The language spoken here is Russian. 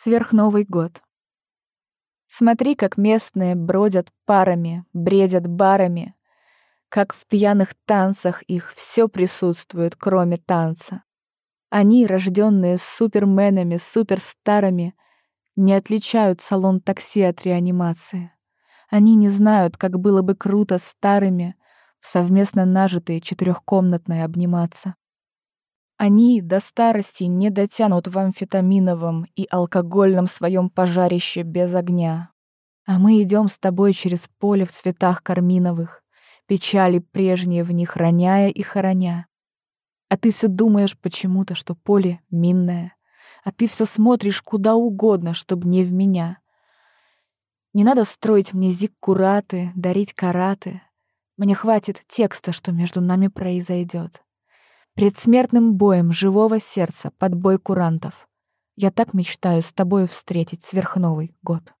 Сверхновый год. Смотри, как местные бродят парами, бредят барами, как в пьяных танцах их все присутствует, кроме танца. Они, рожденные суперменами, суперстарами, не отличают салон такси от реанимации. Они не знают, как было бы круто старыми в совместно нажитые четырехкомнатные обниматься. Они до старости не дотянут в амфетаминовом и алкогольном своем пожарище без огня. А мы идем с тобой через поле в цветах карминовых, печали прежние в них роняя и хороня. А ты все думаешь почему-то, что поле минное, а ты все смотришь куда угодно, чтобы не в меня. Не надо строить мне зиккураты, дарить караты. Мне хватит текста, что между нами произойдет. Предсмертным боем живого сердца под бой курантов. Я так мечтаю с тобой встретить сверхновый год.